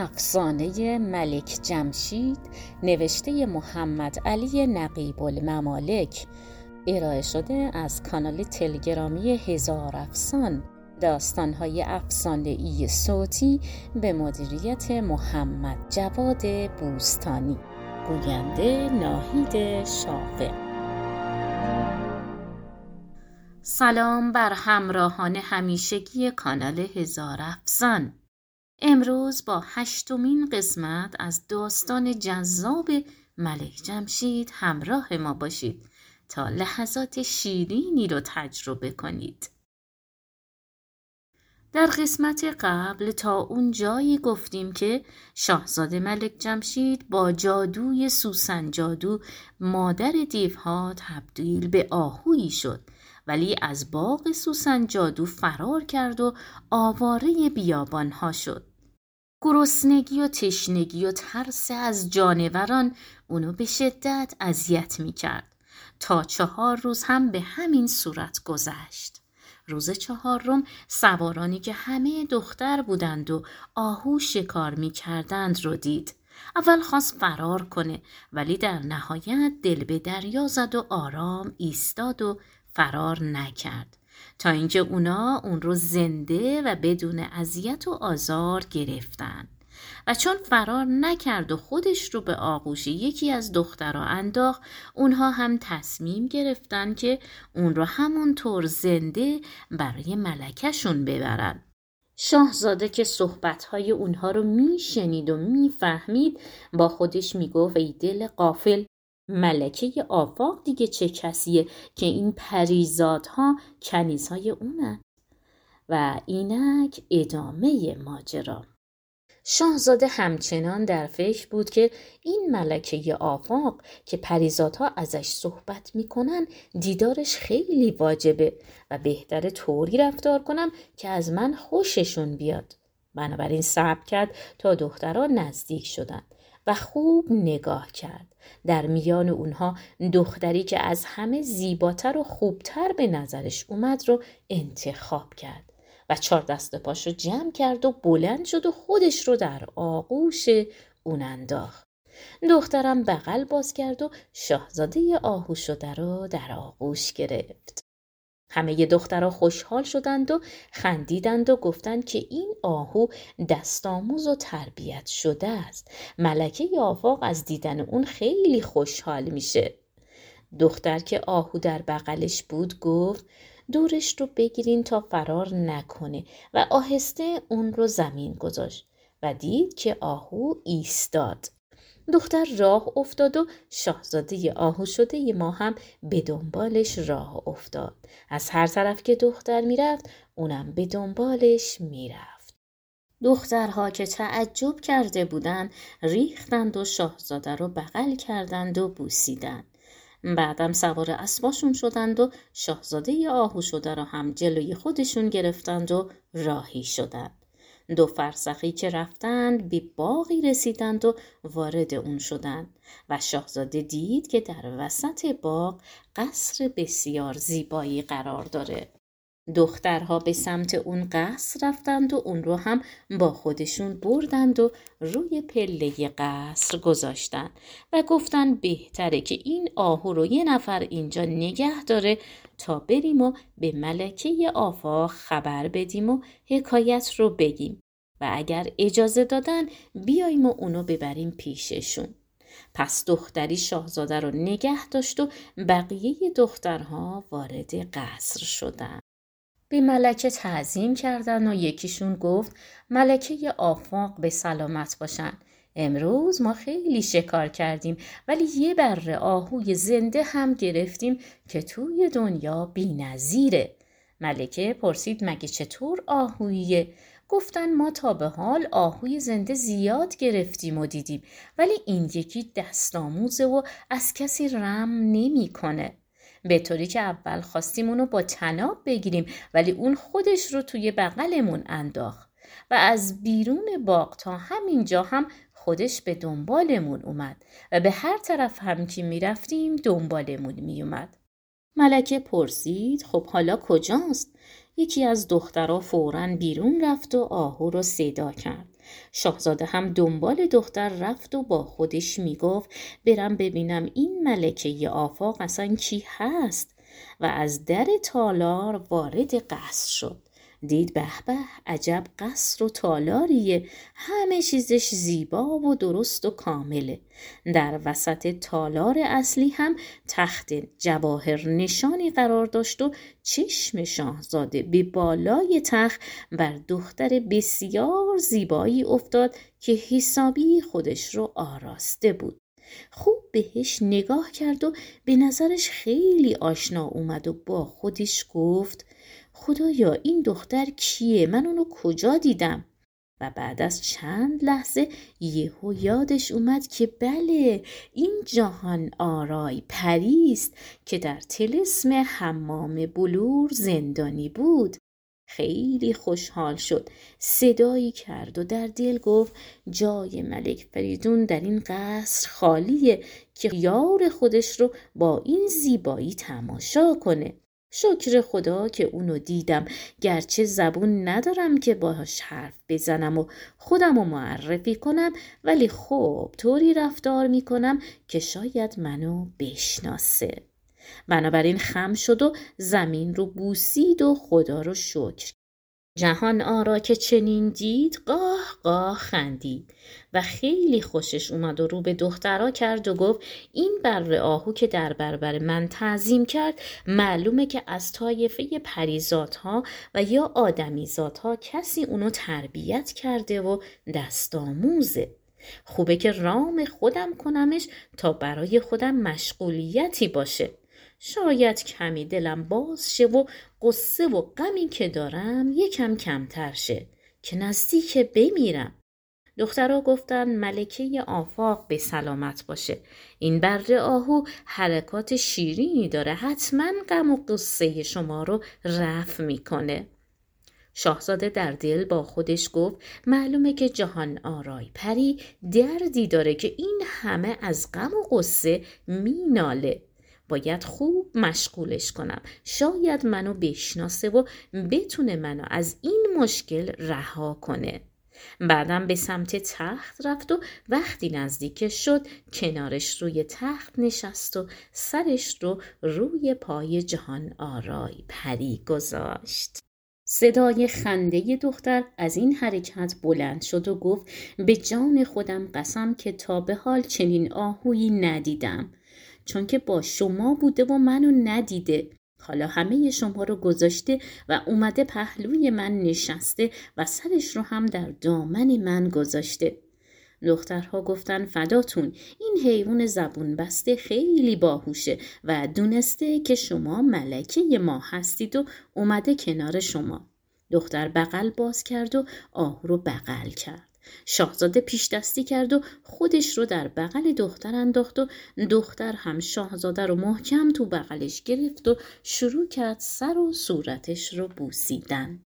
افسانه ملک جمشید نوشته محمد علی نقیب الممالک. ارائه شده از کانال تلگرامی هزار افسان. داستانهای افسانه ای صوتی به مدیریت محمد جواد بوستانی. گوینده ناهید شافع سلام بر همراهان همیشگی کانال هزار افسان. امروز با هشتمین قسمت از داستان جذاب ملک جمشید همراه ما باشید تا لحظات شیرینی رو تجربه کنید. در قسمت قبل تا اون جایی گفتیم که شاهزاده ملک جمشید با جادوی سوسن جادو مادر دیوها تبدیل به آهویی شد ولی از باغ سوسن جادو فرار کرد و آواره بیابانها شد. گرسنگی و تشنگی و ترس از جانوران اونو به شدت اذیت می کرد تا چهار روز هم به همین صورت گذشت. روز چهارم سوارانی که همه دختر بودند و آهو شکار می کردند رو دید. اول خواست فرار کنه ولی در نهایت دل به دریا زد و آرام ایستاد و فرار نکرد. تا اینکه اونا اون رو زنده و بدون اذیت و آزار گرفتن. و چون فرار نکرد و خودش رو به آغوش یکی از دخترها انداخت اونها هم تصمیم گرفتن که اون رو همونطور زنده برای ملکشون ببرن. شاهزاده که صحبتهای اونها رو میشنید و می‌فهمید با خودش می‌گفت ای دل قافل ملکه آفاق دیگه چه کسیه که این پریزادها کنیزهای اونه و اینک ادامه ماجرا. شاهزاده همچنان در فکر بود که این ملکه آفاق که پریزادها ازش صحبت می‌کنن دیدارش خیلی واجبه و بهتر طوری رفتار کنم که از من خوششون بیاد. بنابراین صبر کرد تا دخترها نزدیک شدند و خوب نگاه کرد. در میان اونها دختری که از همه زیباتر و خوبتر به نظرش اومد رو انتخاب کرد و چهار دست پاش رو جمع کرد و بلند شد و خودش رو در آغوش اون انداخت. دخترم بغل باز کرد و شاهزاده آهو شده رو در آغوش گرفت. همه دخترها خوشحال شدند و خندیدند و گفتند که این آهو دستاموز و تربیت شده است. ملکه آفاق از دیدن اون خیلی خوشحال میشه. دختر که آهو در بغلش بود گفت دورش رو بگیرین تا فرار نکنه و آهسته اون رو زمین گذاشت. و دید که آهو ایستاد. دختر راه افتاد و شاهزاده آهو شده ما هم به دنبالش راه افتاد. از هر طرف که دختر می‌رفت اونم به دنبالش می‌رفت. دخترها که تعجب کرده بودند ریختند و شاهزاده رو بغل کردند و بوسیدند. بعدم سوار اسباشون شدند و شاهزاده آهو شده را هم جلوی خودشون گرفتند و راهی شدند. دو فرسخی که رفتند به باقی رسیدند و وارد اون شدند و شاهزاده دید که در وسط باغ قصر بسیار زیبایی قرار داره. دخترها به سمت اون قصر رفتند و اون رو هم با خودشون بردند و روی پله قصر گذاشتند و گفتن بهتره که این آهو رو یه نفر اینجا نگه داره تا بریم و به ملکه آفاق خبر بدیم و حکایت رو بگیم و اگر اجازه دادن بیاییم و اونو ببریم پیششون. پس دختری شاهزاده رو نگه داشت و بقیه دخترها وارد قصر شدن. به ملکه تعظیم کردن و یکیشون گفت ملکه آفاق به سلامت باشن. امروز ما خیلی شکار کردیم ولی یه بره آهوی زنده هم گرفتیم که توی دنیا بی نظیره. ملکه پرسید مگه چطور آهویه؟ گفتن ما تا به حال آهوی زنده زیاد گرفتیم و دیدیم ولی این یکی دستاموزه و از کسی رم نمی‌کنه. به طوری که اول خواستیم اونو با تناب بگیریم ولی اون خودش رو توی بغلمون انداخت و از بیرون باغ تا همینجا هم خودش به دنبالمون اومد و به هر طرف هم که می‌رفتیم دنبالمون میومد. ملکه پرسید خب حالا کجاست؟ یکی از دخترها فورا بیرون رفت و آهو رو صدا کرد شاهزاده هم دنبال دختر رفت و با خودش می‌گفت برم ببینم این ملکه آفاق اصلا کی هست و از در تالار وارد قصر شد دید به به عجب قصر و تالاریه همه چیزش زیبا و درست و کامله در وسط تالار اصلی هم تخت جواهر نشانی قرار داشت و چشم شاهزاده به بالای تخت بر دختر بسیار زیبایی افتاد که حسابی خودش رو آراسته بود. خوب بهش نگاه کرد و به نظرش خیلی آشنا اومد و با خودش گفت خدایا این دختر کیه؟ من اونو کجا دیدم؟ و بعد از چند لحظه یهو یادش اومد که بله این جهان آرای پریست که در تلسم حمام بلور زندانی بود. خیلی خوشحال شد. صدایی کرد و در دل گفت جای ملک فریدون در این قصر خالیه که یار خودش رو با این زیبایی تماشا کنه. شکر خدا که اونو دیدم. گرچه زبون ندارم که باهاش حرف بزنم و خودم رو معرفی کنم ولی خب طوری رفتار می‌کنم که شاید منو بشناسه. بنابراین خم شد و زمین رو بوسید و خدا رو شکر جهان آرا که چنین دید قاه قاه خندید. و خیلی خوشش اومد و رو به دخترها کرد و گفت این بر آهو که در برابر من تعظیم کرد معلومه که از طایفه پریزادها و یا آدمیزادها کسی اونو تربیت کرده و دست آموزه. خوبه که رام خودم کنمش تا برای خودم مشغولیتی باشه. شاید کمی دلم باز شه و قصه و غمی که دارم یکم کمتر شه که نزدیک بمیرم. دخترها گفتن ملکه آفاق به سلامت باشه. این بره آهو حرکات شیرینی داره. حتما غم و قصه شما رو رفع می‌کنه. شاهزاده در دل با خودش گفت معلومه که جهان آرای پری دردی داره که این همه از غم و قصه میناله. باید خوب مشغولش کنم. شاید منو بشناسه و بتونه منو از این مشکل رها کنه. بعدم به سمت تخت رفت و وقتی نزدیک شد کنارش روی تخت نشست و سرش رو روی پای جهان آرای پری گذاشت. صدای خنده دختر از این حرکت بلند شد و گفت به جان خودم قسم که تا به حال چنین آهویی ندیدم. چون که با شما بوده و منو ندیده. حالا همه شما رو گذاشته و اومده پهلوی من نشسته و سرش رو هم در دامن من گذاشته. دخترها گفتن فداتون این حیوان زبون بسته خیلی باهوشه و دونسته که شما ملکه ما هستید و اومده کنار شما. دختر بغل باز کرد و آهو رو بغل کرد. شاهزاده پیش دستی کرد و خودش رو در بغل دختر انداخت و دختر هم شاهزاده رو محکم تو بغلش گرفت و شروع کرد سر و صورتش رو بوسیدن.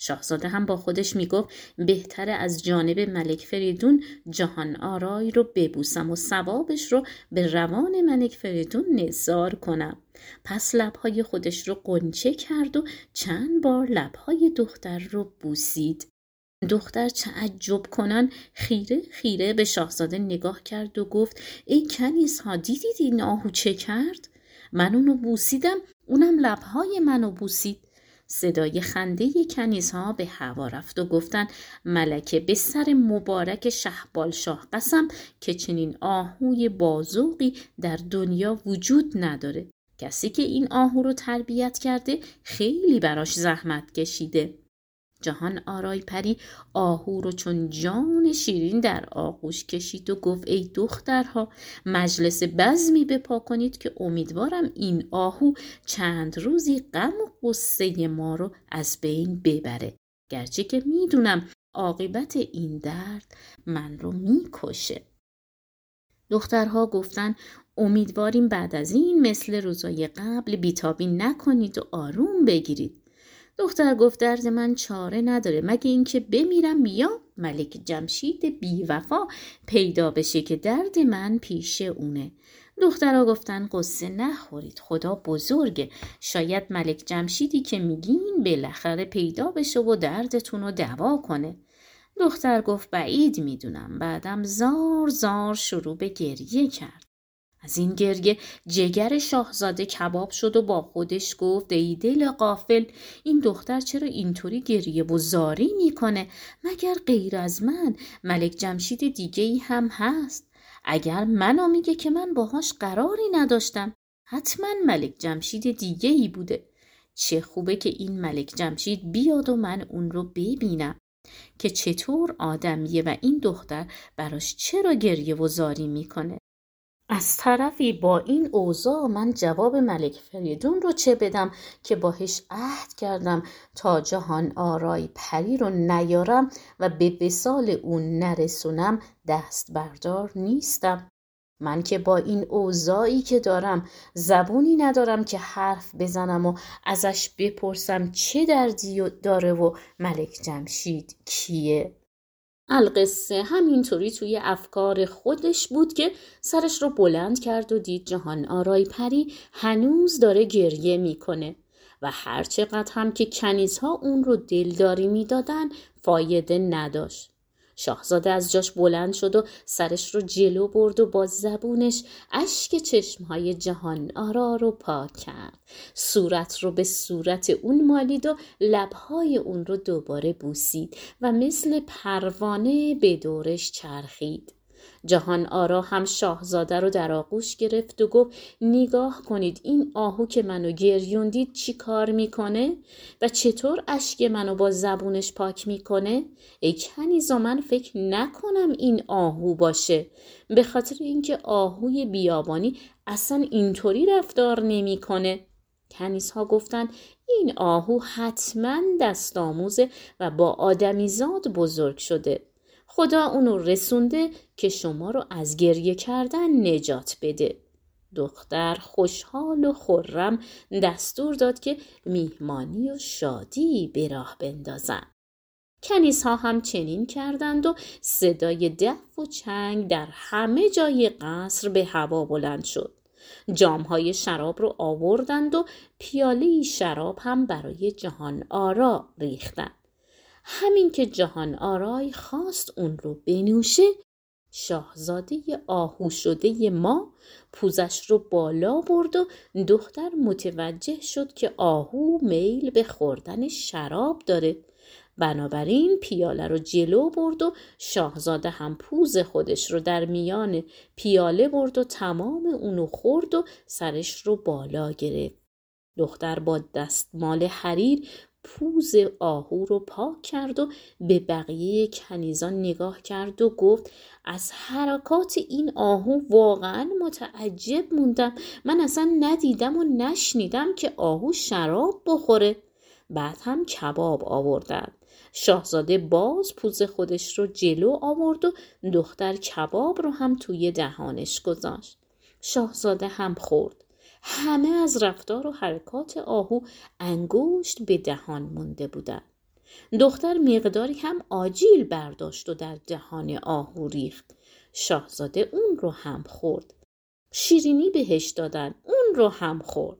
شاهزاده هم با خودش می‌گفت بهتر از جانب ملک فریدون جهان آرای رو ببوسم و ثوابش رو به روان ملک فریدون نزار کنم. پس لبهای خودش رو قنچه کرد و چند بار لبهای دختر رو بوسید. دختر تعجب کنان خیره خیره به شاهزاده نگاه کرد و گفت ای کنیز ها دیدید این آهو چه کرد؟ من اونو بوسیدم اونم لبهای منو بوسید. صدای خنده ها به هوا رفت و گفتن ملکه به سر مبارک شهبال شاه قسم که چنین آهوی بازوقی در دنیا وجود نداره. کسی که این آهو رو تربیت کرده خیلی براش زحمت کشیده. جهان آرای پری آهو رو چون جان شیرین در آغوش کشید و گفت ای دخترها مجلس بزمی بپا کنید که امیدوارم این آهو چند روزی غم و قصه ما رو از بین ببره. گرچه که می‌دونم عاقبت این درد من رو می‌کشه. دخترها گفتن امیدواریم بعد از این مثل روزای قبل بیتابی نکنید و آروم بگیرید. دختر گفت درد من چاره نداره. مگه اینکه بمیرم یا ملک جمشید بیوفا پیدا بشه که درد من پیش اونه. دخترها گفتن قصه نخورید. خدا بزرگه. شاید ملک جمشیدی که میگین بالاخره پیدا بشه و دردتون رو دوا کنه. دختر گفت بعید می‌دونم. بعدم زار زار شروع به گریه کرد. از این گریه جگر شاهزاده کباب شد و با خودش گفت ای دل قافل این دختر چرا اینطوری گریه و زاری می‌کنه؟ مگر غیر از من؟ ملک جمشید دیگه ای هم هست. اگر منو میگه که من باهاش قراری نداشتم حتما ملک جمشید دیگه ای بوده. چه خوبه که این ملک جمشید بیاد و من اون رو ببینم. که چطور آدمیه و این دختر براش چرا گریه و زاری می‌کنه؟ از طرفی با این اوضاع من جواب ملک فریدون رو چه بدم که باهش عهد کردم تا جهان آرای پری رو نیارم و به وسال اون نرسونم دست بردار نیستم. من که با این اوضاعی که دارم زبونی ندارم که حرف بزنم و ازش بپرسم چه دردی داره و ملک جمشید کیه؟ القصه همینطوری توی افکار خودش بود که سرش رو بلند کرد و دید جهان آرای پری هنوز داره گریه می‌کنه و هرچقدر هم که کنیزها اون رو دلداری می‌دادن فایده نداشت. شاهزاده از جاش بلند شد و سرش رو جلو برد و با زبونش اشک چشمهای جهان آرا رو پاک کرد. صورت رو به صورت اون مالید و لبهای اون رو دوباره بوسید و مثل پروانه به دورش چرخید. جهان آرا هم شاهزاده رو در آغوش گرفت و گفت نگاه کنید این آهو که منو گریوندید چی کار می‌کنه؟ و چطور اشک منو با زبونش پاک می‌کنه؟ ای کنیزا من فکر نکنم این آهو باشه به خاطر اینکه آهوی بیابانی اصلا اینطوری رفتار نمی‌کنه. کنیزها گفتند این آهو حتما دست آموزه و با آدمیزاد بزرگ شده. خدا اونو رسونده که شما رو از گریه کردن نجات بده. دختر خوشحال و خورم دستور داد که میهمانی و شادی به راه بندازن. کنیس ها هم چنین کردند و صدای دف و چنگ در همه جای قصر به هوا بلند شد. جام های شراب رو آوردند و پیاله شراب هم برای جهان آرا ریختند. همین که جهان آرای خواست اون رو بنوشه شاهزاده آهو شده ما پوزش رو بالا برد و دختر متوجه شد که آهو میل به خوردن شراب داره. بنابراین پیاله رو جلو برد و شاهزاده هم پوز خودش رو در میان پیاله برد و تمام اونو خورد و سرش رو بالا گرفت. دختر با دستمال حریر پوز آهو رو پاک کرد و به بقیه کنیزان نگاه کرد و گفت از حرکات این آهو واقعا متعجب موندم. من اصلا ندیدم و نشنیدم که آهو شراب بخوره. بعد هم کباب آوردن. شاهزاده باز پوز خودش رو جلو آورد و دختر کباب رو هم توی دهانش گذاشت. شاهزاده هم خورد. همه از رفتار و حرکات آهو انگشت به دهان مونده بودند. دختر مقداری هم آجیل برداشت و در دهان آهو ریخت. شاهزاده اون رو هم خورد. شیرینی بهش دادن اون رو هم خورد.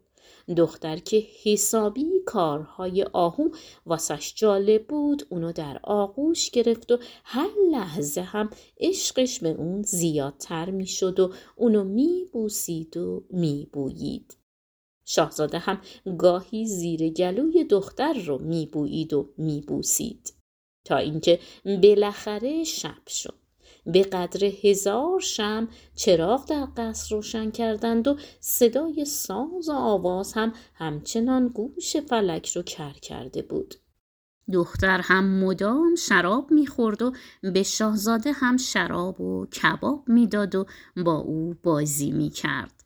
دختر که حسابی کارهای آهو واسش جالب بود اونو در آغوش گرفت و هر لحظه هم عشقش به اون زیادتر می‌شد و اونو میبوسید و میبویید. شاهزاده هم گاهی زیر گلوی دختر رو میبویید و میبوسید تا اینکه بالاخره شب شد. به قدر هزار شم چراغ در قصر روشن کردند و صدای ساز و آواز هم همچنان گوش فلک رو کر کرده بود. دختر هم مدام شراب می‌خورد و به شاهزاده هم شراب و کباب می‌داد و با او بازی می‌کرد.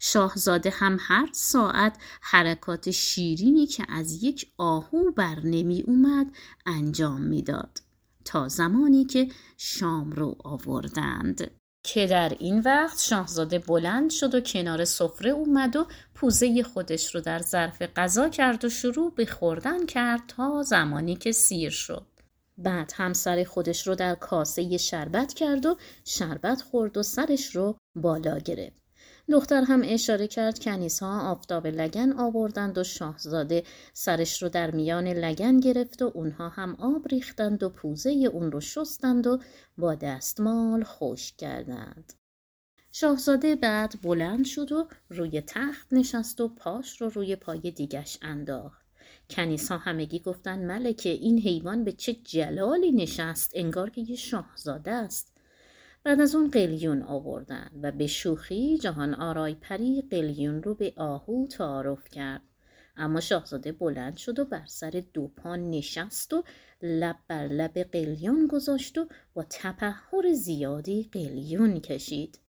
شاهزاده هم هر ساعت حرکات شیرینی که از یک آهو بر نمی اومد انجام می‌داد. تا زمانی که شام رو آوردند که در این وقت شاهزاده بلند شد و کنار سفره اومد و پوزه خودش رو در ظرف غذا کرد و شروع به خوردن کرد تا زمانی که سیر شد. بعد همسر خودش رو در کاسه شربت کرد و شربت خورد و سرش رو بالا گرفت. دختر هم اشاره کرد کنیسها آفتاب لگن آوردند و شاهزاده سرش رو در میان لگن گرفت و اونها هم آب ریختند و پوزه اون رو شستند و با دستمال خوش کردند. شاهزاده بعد بلند شد و روی تخت نشست و پاش رو روی پای دیگش انداخت. کنیسا همگی گفتند ملکه این حیوان به چه جلالی نشست انگار که یه شاهزاده است. بعد از اون قلیون آوردن و به شوخی جهان آرای پری قلیون رو به آهو تعارف کرد. اما شاهزاده بلند شد و بر سر دو پا نشست و لب بر لب قلیون گذاشت و با تپهر زیادی قلیون کشید.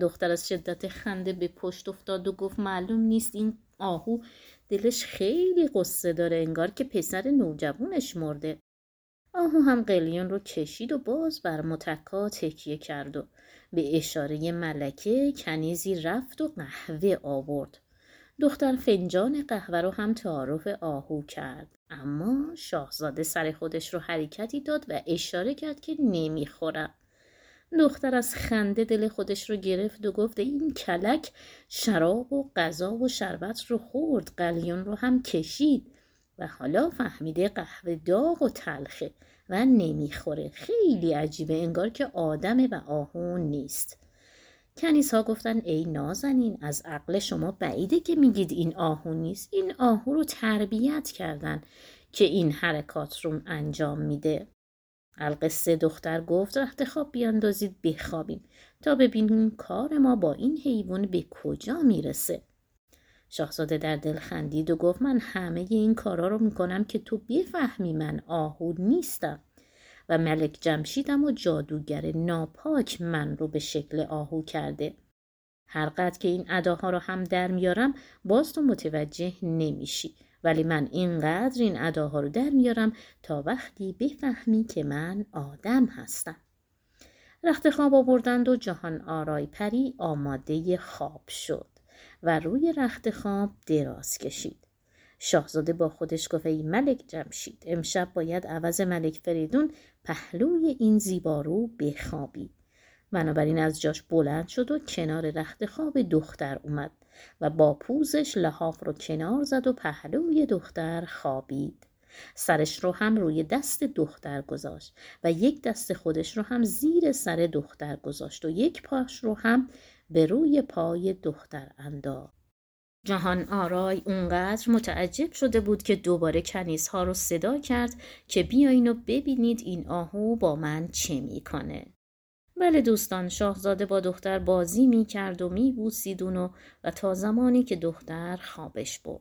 دختر از شدت خنده به پشت افتاد و گفت معلوم نیست این آهو دلش خیلی قصه داره انگار که پسر نوجوانش مرده. آهو هم قلیون رو کشید و باز بر متکا تکیه کرد و به اشاره ملکه کنیزی رفت و قهوه آورد. دختر فنجان قهوه رو هم تعارف آهو کرد اما شاهزاده سر خودش رو حرکتی داد و اشاره کرد که نمی‌خورم. دختر از خنده دل خودش رو گرفت و گفت این کلک شراب و غذا و شربت رو خورد قلیون رو هم کشید و حالا فهمیده قهوه داغ و تلخه و نمی‌خوره. خیلی عجیبه انگار که آدمه و آهون نیست. کنیس ها گفتن ای نازنین از عقل شما بعیده که میگید این آهو نیست. این آهو رو تربیت کردن که این حرکات رو انجام میده. القصه دختر گفت رخت خواب بیاندازید بخوابیم. تا ببینیم کار ما با این حیوان به کجا می‌رسه. شاهزاده در دل خندید و گفت من همه این کارا رو می‌کنم که تو بفهمی من آهو نیستم. و ملک جمشیدم و جادوگر ناپاک من رو به شکل آهو کرده. هر که این اداها رو هم در میارم باز تو متوجه نمیشی. ولی من اینقدر این اداها رو در میارم تا وقتی بفهمی که من آدم هستم. رخت خواب آوردند و جهان آرای پری آماده خواب شد. و روی رخت خواب دراز کشید. شاهزاده با خودش گفت ای ملک جمشید امشب باید عوض ملک فریدون پهلوی این زیبارو بخوابی. بنابراین از جاش بلند شد و کنار رخت خواب دختر اومد و با پوزش لحاف رو کنار زد و پهلوی دختر خوابید. سرش رو هم روی دست دختر گذاشت و یک دست خودش رو هم زیر سر دختر گذاشت و یک پاش رو هم به روی پای دختر انداخت. جهان آرای اونقدر متعجب شده بود که دوباره کنیس ها رو صدا کرد که بیاین و ببینید این آهو با من چه می‌کنه. بله دوستان شاهزاده با دختر بازی می کرد و می بوسید و تا زمانی که دختر خوابش بود.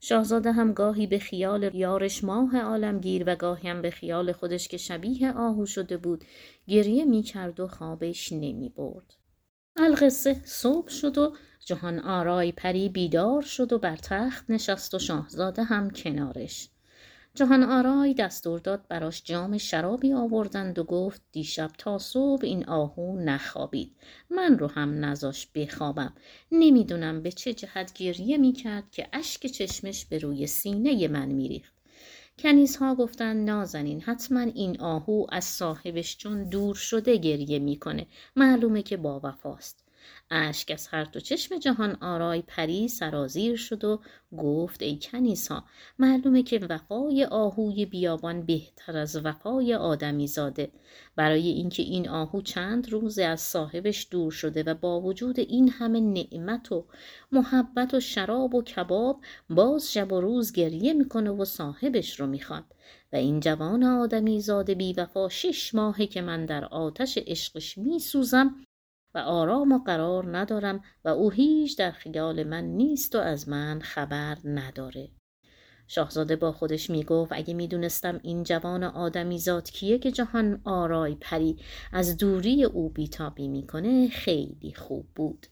شاهزاده هم گاهی به خیال یارش ماه عالمگیر و گاهی هم به خیال خودش که شبیه آهو شده بود گریه می کرد و خوابش نمی برد. القصه صبح شد و جهان آرای پری بیدار شد و بر تخت نشست و شاهزاده هم کنارش. جهان آرای دستور داد براش جام شرابی آوردند و گفت دیشب تا صبح این آهو نخوابید. من رو هم نزاش بخوابم. نمی‌دونم به چه جهت گریه می‌کرد که اشک چشمش به روی سینه من میریخت. کنیز ها گفتن نازنین حتما این آهو از صاحبش چون دور شده گریه می‌کنه. معلومه که با وفاست. اشک از هر دو چشم جهان آرای پری سرازیر شد و گفت ای کنیسا معلومه که وفای آهوی بیابان بهتر از وفای آدمی زاده. برای اینکه این آهو چند روز از صاحبش دور شده و با وجود این همه نعمت و محبت و شراب و کباب باز شب و روز گریه می‌کنه و صاحبش رو می‌خواد. و این جوان آدمی زاده بی وفا شش ماهه که من در آتش عشقش میسوزم و آرام و قرار ندارم و او هیچ در خیال من نیست و از من خبر نداره. شاهزاده با خودش می‌گفت اگه می‌دونستم این جوان آدمی ذات کیه که جهان آرای پری از دوری او بیتابی می‌کنه خیلی خوب بود.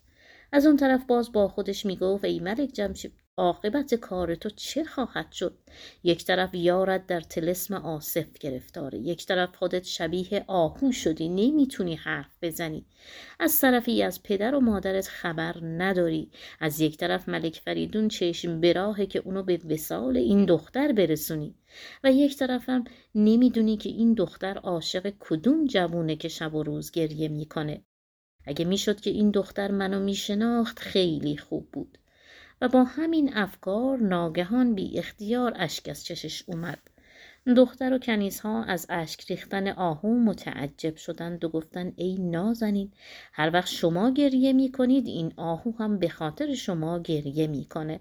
از اون طرف باز با خودش می‌گفت ای ملک جمشید عاقبت کار تو چه خواهد شد؟ یک طرف یارت در تلسم آصف گرفتاره یک طرف خودت شبیه آهو شدی نمی‌تونی حرف بزنی. از طرفی از پدر و مادرت خبر نداری. از یک طرف ملک فریدون چشم براهه که اونو به وسال این دختر برسونی. و یک طرفم نمی‌دونی که این دختر عاشق کدوم جوونه که شب و روز گریه می‌کنه. اگه می‌شد که این دختر منو میشناخت خیلی خوب بود. و با همین افکار ناگهان بی اختیار اشک از چشش اومد. دختر و کنیزها از اشک ریختن آهو متعجب شدند و گفتند ای نازنین هر وقت شما گریه می کنید این آهو هم به خاطر شما گریه می‌کنه.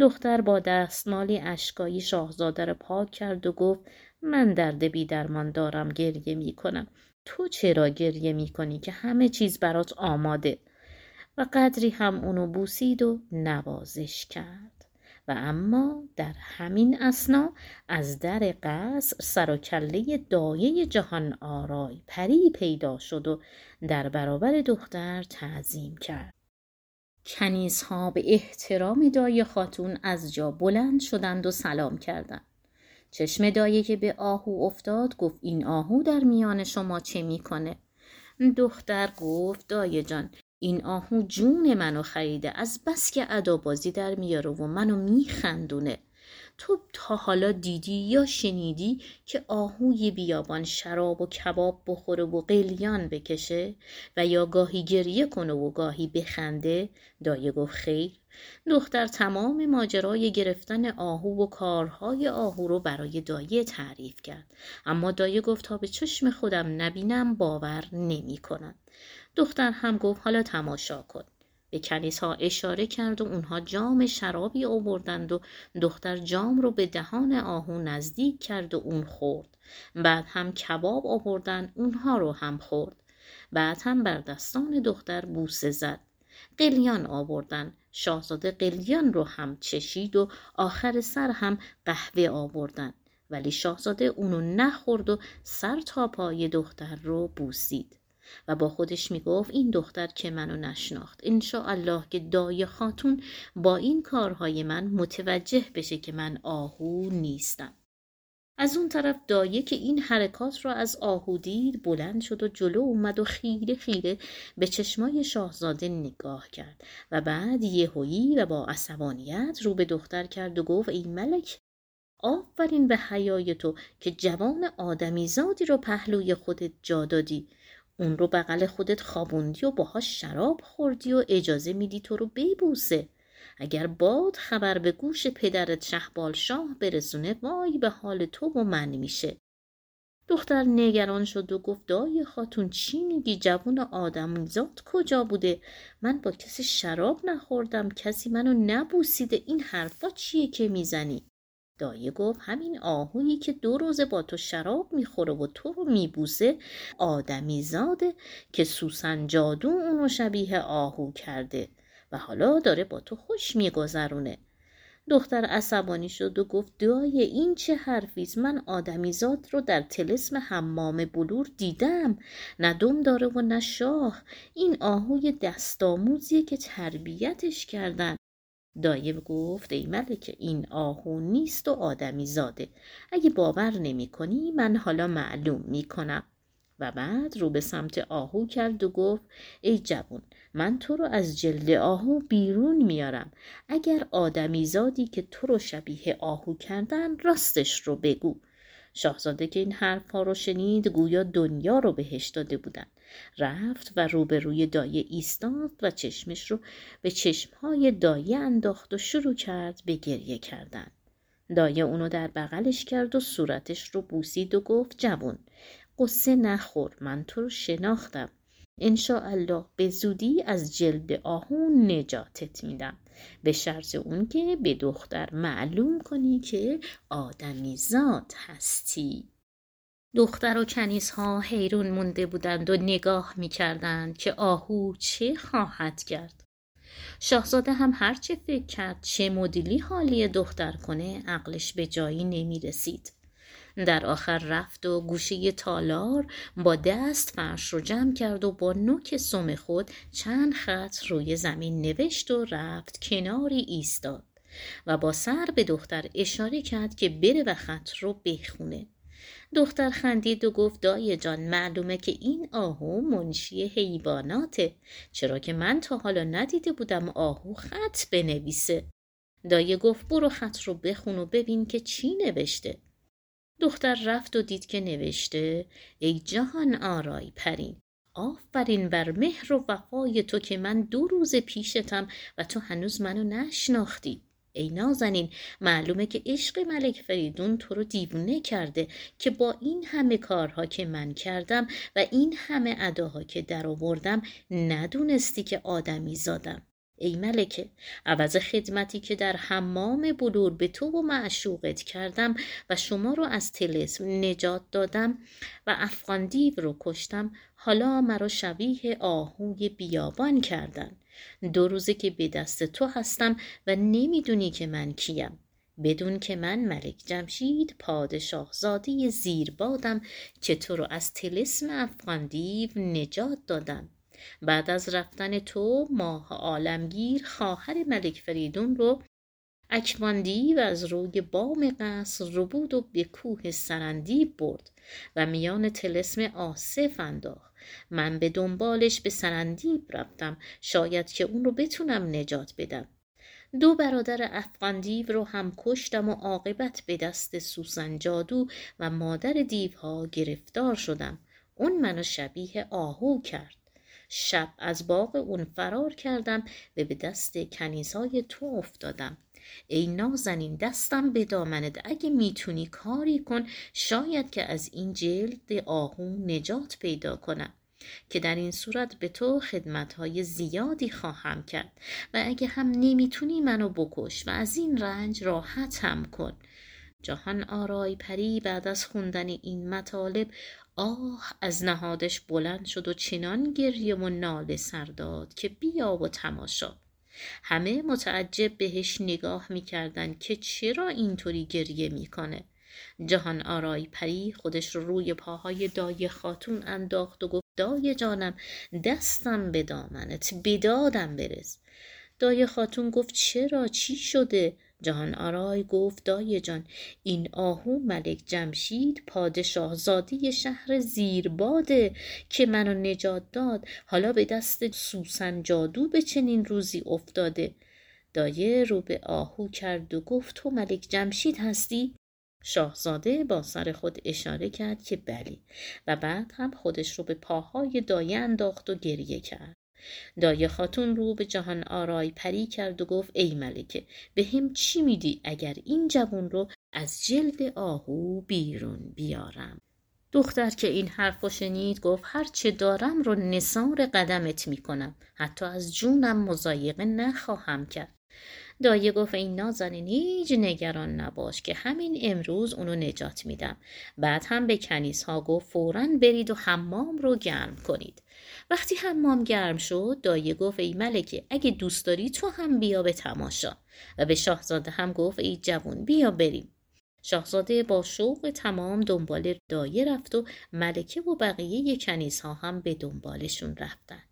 دختر با دستمالی اشکایی شاهزاده را پاک کرد و گفت من درد بی درمان دارم گریه می کنم تو چرا گریه می کنی که همه چیز برات آماده؟ و قدری هم اونو بوسید و نوازش کرد. و اما در همین اسنا از در قصر سر و کله دایه جهان آرای پری پیدا شد و در برابر دختر تعظیم کرد. کنیزها به احترام دایه خاتون از جا بلند شدند و سلام کردند. چشم دایه که به آهو افتاد گفت این آهو در میان شما چه می‌کنه؟ دختر گفت دایه جان این آهو جون منو خریده از بس که بازی در میاره و منو میخندونه. تو تا حالا دیدی یا شنیدی که آهوی بیابان شراب و کباب بخوره و قلیان بکشه و یا گاهی گریه کنه و گاهی بخنده؟ دایه گفت خیر. دختر تمام ماجرای گرفتن آهو و کارهای آهو رو برای دایه تعریف کرد. اما دایه گفت تا به چشم خودم نبینم باور نمی کنم. دختر هم گفت حالا تماشا کن. به کنیزها اشاره کرد و اونها جام شرابی آوردند و دختر جام رو به دهان آهو نزدیک کرد و اون خورد. بعد هم کباب آوردن اونها رو هم خورد. بعد هم بر دستان دختر بوسه زد. قلیان آوردن. شاهزاده قلیان رو هم چشید و آخر سر هم قهوه آوردن. ولی شاهزاده اونو نخورد و سر تا پای دختر رو بوسید. و با خودش می‌گفت این دختر که منو نشناخت. الله که دای خاتون با این کارهای من متوجه بشه که من آهو نیستم. از اون طرف دایه که این حرکات را از آهو دید بلند شد و جلو اومد و خیره خیره به چشمای شاهزاده نگاه کرد و بعد یهویی و با عصبانیت رو به دختر کرد و گفت ای ملک آفرین به حیای تو که جوان آدمیزادی رو پهلوی خودت جا دادی. اون رو بغل خودت خوابوندی و باهاش شراب خوردی و اجازه میدی تو رو ببوسه. اگر باد خبر به گوش پدرت شهبال شاه برسونه وای به حال تو و من میشه. دختر نگران شد و گفت دای خاتون چی میگی؟ جوون آدمیزاد کجا بوده؟ من با کسی شراب نخوردم کسی منو نبوسیده این حرفا چیه که می‌زنی؟ دایه گفت همین آهویی که دو روزه با تو شراب می‌خوره و تو رو میبوسه آدمی زاده که سوسن جادو اونو شبیه آهو کرده و حالا داره با تو خوش میگذرونه. دختر عصبانی شد و گفت دایه این چه حرفیست من آدمیزاد رو در تلسم حمام بلور دیدم. نه دم داره و نه شاه. این آهوی دستاموزیه که تربیتش کردن. دایه گفت ای ملکه این آهو نیست و آدمی زاده. اگه باور نمی کنی من حالا معلوم می کنم. و بعد رو به سمت آهو کرد و گفت ای جوون من تو رو از جلد آهو بیرون میارم. اگر آدمی زادی که تو رو شبیه آهو کردن راستش رو بگو. شاهزاده که این حرفها رو شنید گویا دنیا رو بهش داده بودن. رفت و روبروی دایه ایستاد و چشمش رو به چشمهای دایه انداخت و شروع کرد به گریه کردن. دایه اونو در بغلش کرد و صورتش رو بوسید و گفت جوون قصه نخور من تو رو شناختم. الله به زودی از جلد آهون نجاتت میدم. به شرط اون که به دختر معلوم کنی که آدمی زاد هستی. دختر و کنیزها حیرون مونده بودند و نگاه می‌کردند که آهو چه خواهد کرد شاهزاده هم هرچه فکر کرد چه مدلی حالی دختر کنه عقلش به جایی نمی رسید. در آخر رفت و گوشه تالار با دست فرش رو جمع کرد و با نوک سم خود چند خط روی زمین نوشت و رفت کناری ایستاد و با سر به دختر اشاره کرد که بره و خط رو بخونه دختر خندید و گفت دایه جان معلومه که این آهو منشی حیواناته. چرا که من تا حالا ندیده بودم آهو خط بنویسه. دایه گفت برو خط رو بخون و ببین که چی نوشته. دختر رفت و دید که نوشته ای جهان آرای پرین آفرین بر مهر و وفای تو که من دو روز پیشتم و تو هنوز منو نشناختی. ای نازنین معلومه که عشق ملک فریدون تو رو دیوونه کرده که با این همه کارها که من کردم و این همه اداها که در آوردم ندونستی که آدمی زادم. ای ملکه عوض خدمتی که در حمام بلور به تو و معشوقت کردم و شما رو از تلسم نجات دادم و افغان دیو رو کشتم حالا مرا شبیه آهوی بیابان کردن. دو روزه که به دست تو هستم و نمی‌دونی که من کیم. بدون که من ملک جمشید پادشاه زاده زیربادم که تو رو از تلسم افغان دیو نجات دادم. بعد از رفتن تو ماه عالمگیر خواهر ملک فریدون رو اکماندی و از روی بام قصر رو بود و به کوه سرندیب برد و میان تلسم آصف انداخت. من به دنبالش به سرندیب رفتم. شاید که اون رو بتونم نجات بدم. دو برادر افغان دیو رو هم کشتم و عاقبت به دست سوسن جادو و مادر دیوها گرفتار شدم. اون منو شبیه آهو کرد. شب از باغ اون فرار کردم و به دست کنیزای تو افتادم. ای نازنین دستم به دامنت. اگه می‌تونی کاری کن شاید که از این جلد آهو نجات پیدا کنم. که در این صورت به تو خدمتهای زیادی خواهم کرد. و اگه هم نمی‌تونی منو بکش و از این رنج راحت هم کن. جهان آرای پری بعد از خوندن این مطالب آه از نهادش بلند شد و چنان گریه و ناله سر داد که بیا و تماشا همه متعجب بهش نگاه می‌کردن که چرا اینطوری گریه می‌کنه. جهان آرای پری خودش رو روی پاهای دای خاتون انداخت و گفت دای جانم دستم به دامنت بدادم برز دای خاتون گفت چرا؟ چی شده؟ جهان آرای گفت دای جان این آهو ملک جمشید پادشاه زادی شهر زیرباده که منو نجات داد. حالا به دست سوسن جادو به چنین روزی افتاده. دایه رو به آهو کرد و گفت تو ملک جمشید هستی؟ شاهزاده با سر خود اشاره کرد که بلی و بعد هم خودش رو به پاهای دایه انداخت و گریه کرد. دایه خاتون رو به جهان آرای پری کرد و گفت ای ملکه به هم چی میدی اگر این جوون رو از جلد آهو بیرون بیارم؟ دختر که این حرف شنید گفت هر چه دارم رو نصار قدمت می‌کنم. حتی از جونم مزایقه نخواهم کرد. دایه گفت این نازنین هیچ نگران نباش که همین امروز اونو نجات میدم. بعد هم به کنیس ها گفت فورا برید و حمام رو گرم کنید. وقتی حمام گرم شد دایه گفت ای ملکه اگه دوست داری تو هم بیا به تماشا. و به شاهزاده هم گفت ای جوون بیا بریم. شاهزاده با شوق تمام دنبال دایه رفت و ملکه و بقیه کنیس ها هم به دنبالشون رفتن.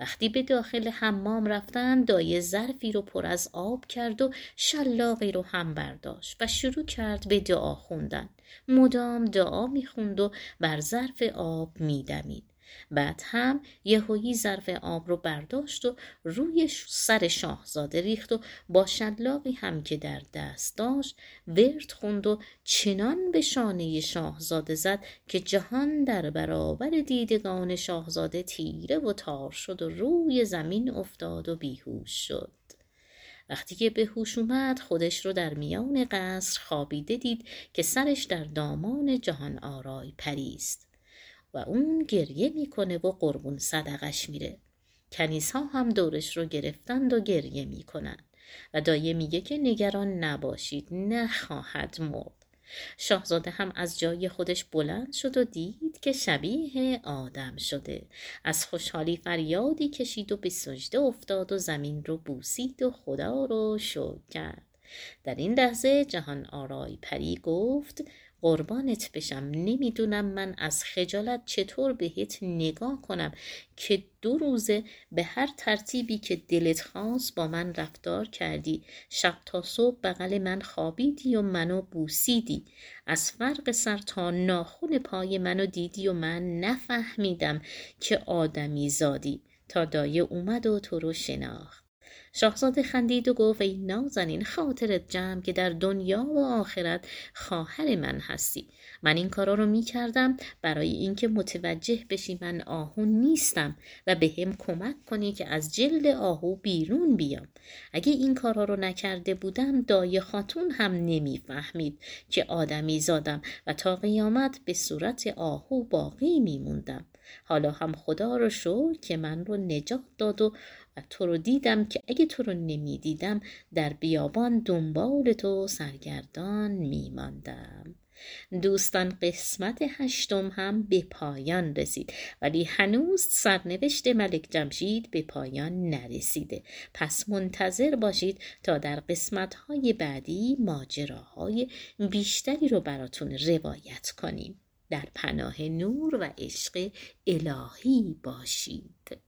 وقتی به داخل حمام رفتن دایه ظرفی رو پر از آب کرد و شلاقی رو هم برداشت و شروع کرد به دعا خوندن. مدام دعا می‌خوند و بر ظرف آب میدمید. بعد هم یهویی ظرف آب رو برداشت و روی سر شاهزاده ریخت و با شلاقی هم که در دست داشت ورد خوند و چنان به شانه شاهزاده زد که جهان در برابر دیدگان شاهزاده تیره و تار شد و روی زمین افتاد و بیهوش شد. وقتی که به هوش اومد خودش رو در میان قصر خوابیده دید که سرش در دامان جهان آرای پریست. و اون گریه می‌کنه و قربون صدقش میره. کنیس ها هم دورش رو گرفتند و گریه می‌کنن و دایه میگه که نگران نباشید نخواهد مرد. شاهزاده هم از جای خودش بلند شد و دید که شبیه آدم شده. از خوشحالی فریادی کشید و به سجده افتاد و زمین رو بوسید و خدا رو شکر کرد. در این لحظه جهان آرای پری گفت قربانت بشم. نمی‌دونم من از خجالت چطور بهت نگاه کنم که دو روزه به هر ترتیبی که دلت خواست با من رفتار کردی. شب تا صبح بغل من خوابیدی و منو بوسیدی. از فرق سر تا ناخون پای منو دیدی و من نفهمیدم که آدمی زادی. تا دایه اومد و تو رو شناخت. شاهزاده خندید و گفت ای نازنین خاطرت جمع که در دنیا و آخرت خواهر من هستی. من این کارا رو می کردم برای اینکه متوجه بشی من آهو نیستم و به هم کمک کنی که از جلد آهو بیرون بیام. اگه این کارا رو نکرده بودم دای خاتون هم نمی‌فهمید که آدمی زادم و تا قیامت به صورت آهو باقی میموندم. حالا هم خدا رو شو که من رو نجات داد و تو رو دیدم که اگه تو رو نمی‌دیدم در بیابان دنبال تو سرگردان میماندم. دوستان قسمت هشتم هم به پایان رسید ولی هنوز سرنوشت ملک جمشید به پایان نرسیده. پس منتظر باشید تا در قسمت های بعدی ماجراهای بیشتری رو براتون روایت کنیم. در پناه نور و عشق الهی باشید.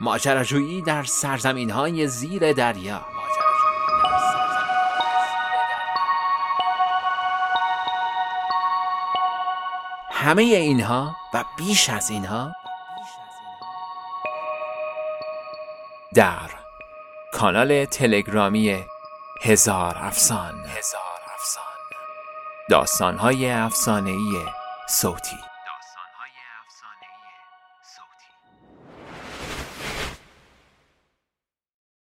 ماجراجویی در سرزمین های زیر دریا. همه اینها و بیش از اینها در کانال تلگرامی هزار افسان. هزار افسان. داستانهای افسانه‌ای صوتی.